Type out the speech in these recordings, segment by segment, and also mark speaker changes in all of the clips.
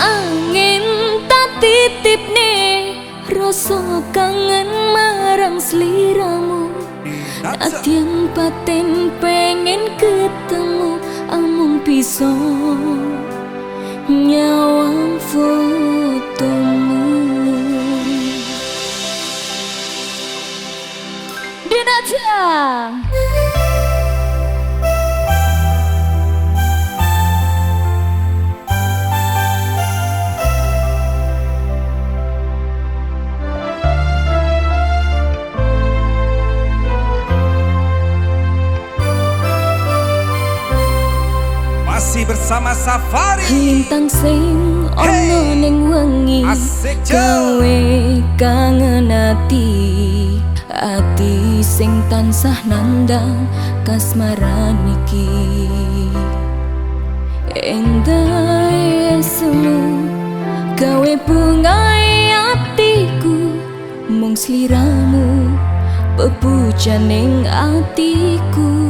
Speaker 1: angin tak titip nih rasa kangen marang seliramu. Natyan paten pengen ketemu amung pisau nyawang fotomu Dinata!
Speaker 2: bersama Safari.
Speaker 1: Bintang sing ono ning wengi Kowe kangen ati. Ati sing tansah nandang kasmaran iki. Endah esmu Gawe bunga e atiku. Mung sliramu Pepuja ning atiku.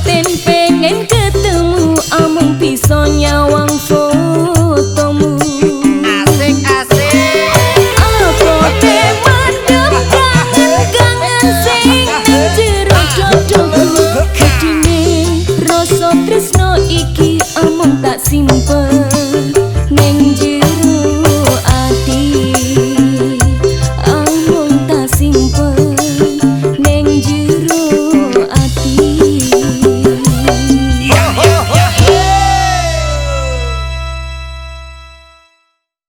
Speaker 1: Kepeten pengen ketemu Amung piso nyawang fotomu.
Speaker 2: Asik asik.
Speaker 1: Apa memang dong kangen kangen Sing ngejero jodohku Kedini rosot tresno iki Amung tak simpen.